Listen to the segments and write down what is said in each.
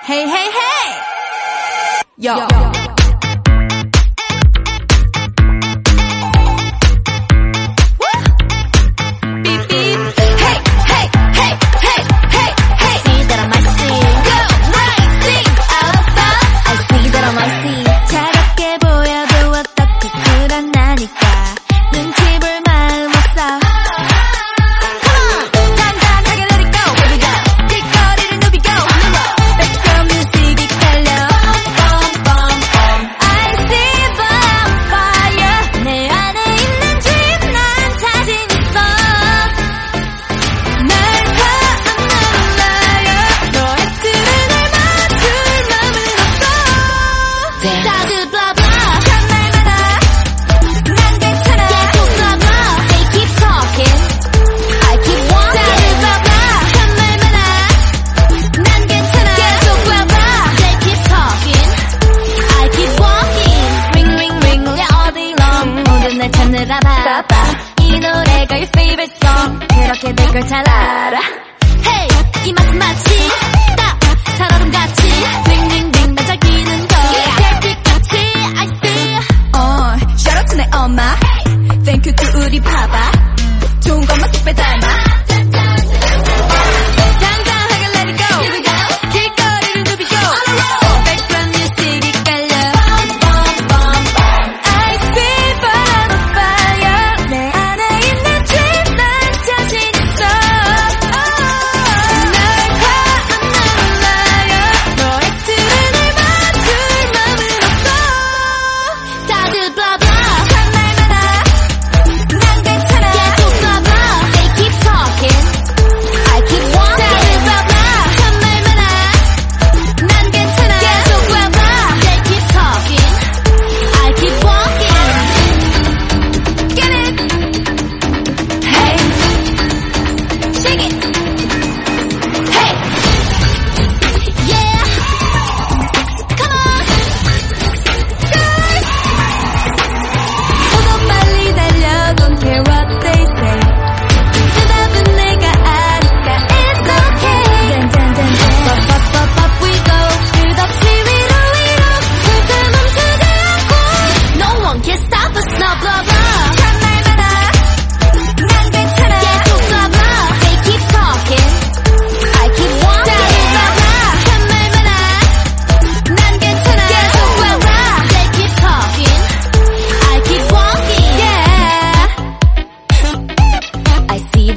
Hey, hey, hey! Yo. Yo. Song 그렇게 될걸잘 알아 Hey 이 맛은 마치 딱 살얼음 같이. 빙빙빙 반짝이는 거 별빛같이 I see. 어 shout out to 내 엄마. Thank you to 우리 파파 좋은 것만 쏙 빼닮아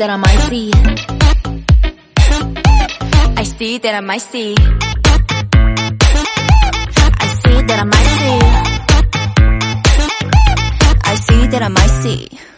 that I might see. I see that I might see. I see that I might see. I see that I might see.